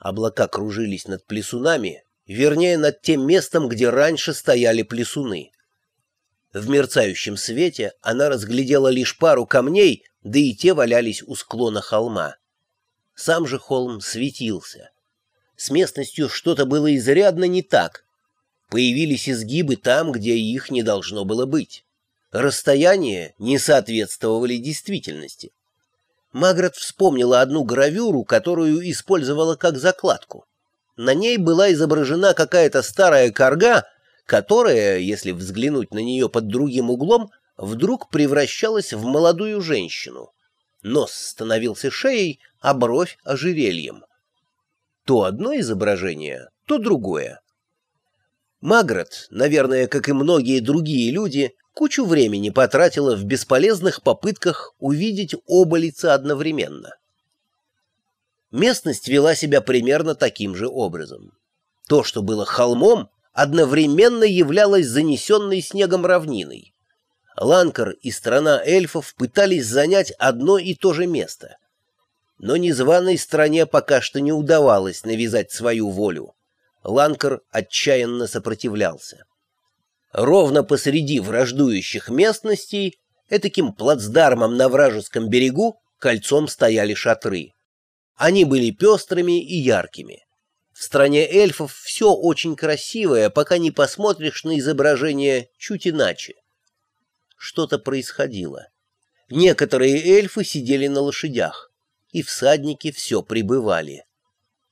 Облака кружились над плесунами, вернее, над тем местом, где раньше стояли плесуны. В мерцающем свете она разглядела лишь пару камней, да и те валялись у склона холма. Сам же холм светился. С местностью что-то было изрядно не так. Появились изгибы там, где их не должно было быть. Расстояния не соответствовали действительности. Маград вспомнила одну гравюру, которую использовала как закладку. На ней была изображена какая-то старая корга, которая, если взглянуть на нее под другим углом, вдруг превращалась в молодую женщину. Нос становился шеей, а бровь — ожерельем. То одно изображение, то другое. Маград, наверное, как и многие другие люди, кучу времени потратила в бесполезных попытках увидеть оба лица одновременно. Местность вела себя примерно таким же образом. То, что было холмом, одновременно являлось занесенной снегом равниной. Ланкар и страна эльфов пытались занять одно и то же место. Но незваной стране пока что не удавалось навязать свою волю. Ланкар отчаянно сопротивлялся. Ровно посреди враждующих местностей, этаким плацдармом на вражеском берегу, кольцом стояли шатры. Они были пестрыми и яркими. В стране эльфов все очень красивое, пока не посмотришь на изображение чуть иначе. Что-то происходило. Некоторые эльфы сидели на лошадях, и всадники все прибывали.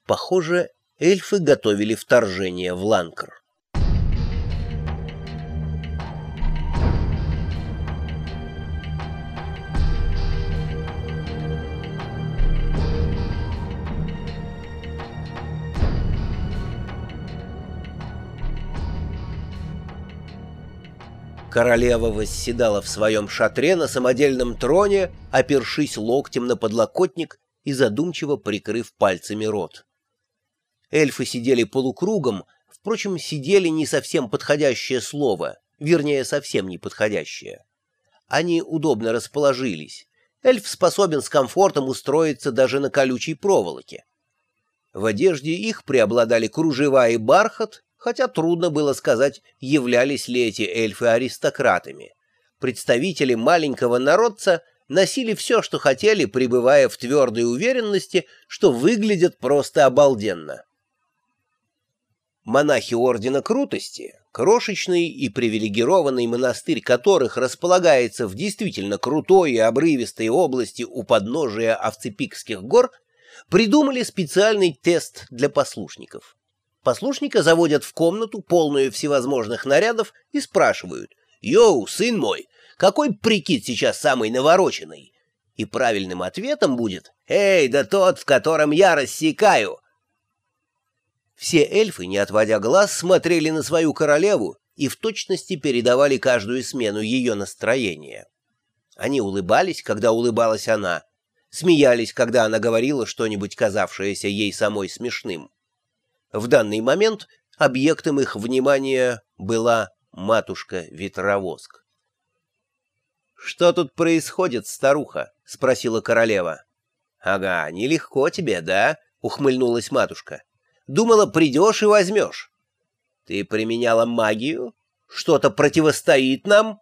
Похоже, эльфы готовили вторжение в Ланкр. Королева восседала в своем шатре на самодельном троне, опершись локтем на подлокотник и задумчиво прикрыв пальцами рот. Эльфы сидели полукругом, впрочем, сидели не совсем подходящее слово, вернее, совсем не подходящее. Они удобно расположились. Эльф способен с комфортом устроиться даже на колючей проволоке. В одежде их преобладали кружева и бархат, хотя трудно было сказать, являлись ли эти эльфы аристократами. Представители маленького народца носили все, что хотели, пребывая в твердой уверенности, что выглядят просто обалденно. Монахи Ордена Крутости, крошечный и привилегированный монастырь которых располагается в действительно крутой и обрывистой области у подножия Овцепикских гор, придумали специальный тест для послушников. Послушника заводят в комнату, полную всевозможных нарядов, и спрашивают «Йоу, сын мой, какой прикид сейчас самый навороченный?» И правильным ответом будет «Эй, да тот, в котором я рассекаю!» Все эльфы, не отводя глаз, смотрели на свою королеву и в точности передавали каждую смену ее настроения. Они улыбались, когда улыбалась она, смеялись, когда она говорила что-нибудь, казавшееся ей самой смешным. В данный момент объектом их внимания была матушка-ветровоск. «Что тут происходит, старуха?» — спросила королева. «Ага, нелегко тебе, да?» — ухмыльнулась матушка. «Думала, придешь и возьмешь. Ты применяла магию? Что-то противостоит нам?»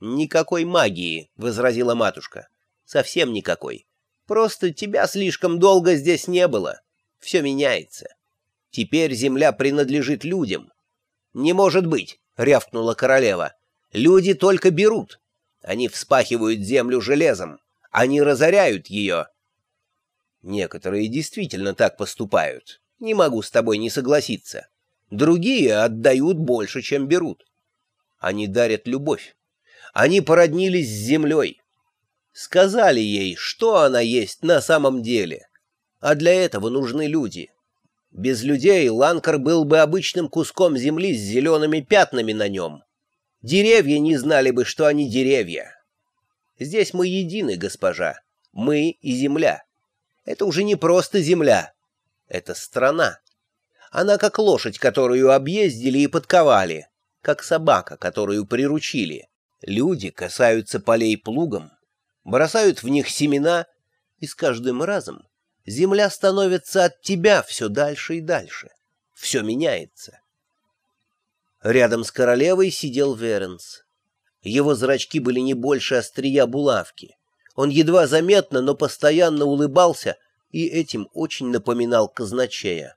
«Никакой магии», — возразила матушка. «Совсем никакой. Просто тебя слишком долго здесь не было. Все меняется. Теперь земля принадлежит людям. Не может быть, рявкнула королева. Люди только берут. Они вспахивают землю железом. Они разоряют ее. Некоторые действительно так поступают. Не могу с тобой не согласиться. Другие отдают больше, чем берут. Они дарят любовь. Они породнились с землей. Сказали ей, что она есть на самом деле. А для этого нужны люди. Без людей Ланкар был бы обычным куском земли с зелеными пятнами на нем. Деревья не знали бы, что они деревья. Здесь мы едины, госпожа. Мы и земля. Это уже не просто земля. Это страна. Она как лошадь, которую объездили и подковали, как собака, которую приручили. Люди касаются полей плугом, бросают в них семена, и с каждым разом земля становится от тебя все дальше и дальше. Все меняется. Рядом с королевой сидел Веренс. Его зрачки были не больше острия булавки. Он едва заметно, но постоянно улыбался и этим очень напоминал казначея.